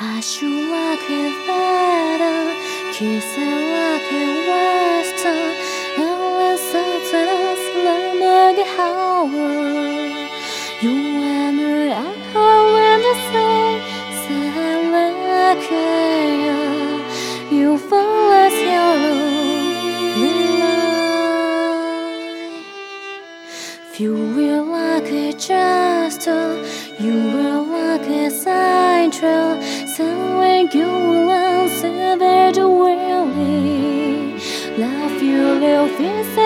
I should like it better, kiss it like a western, and listen to the slam a hour. You and her, I when to say, say like you fall as your If You were like a jester, you were like a sign trail. Somewhere you will answer very really Love you, little things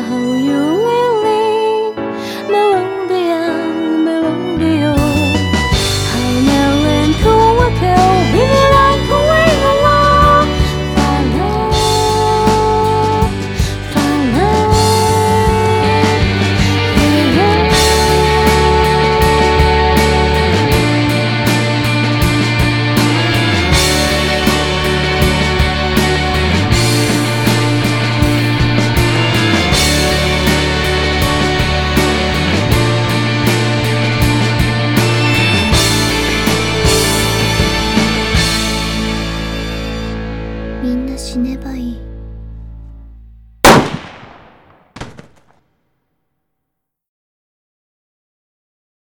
how you みんな死ねばいい。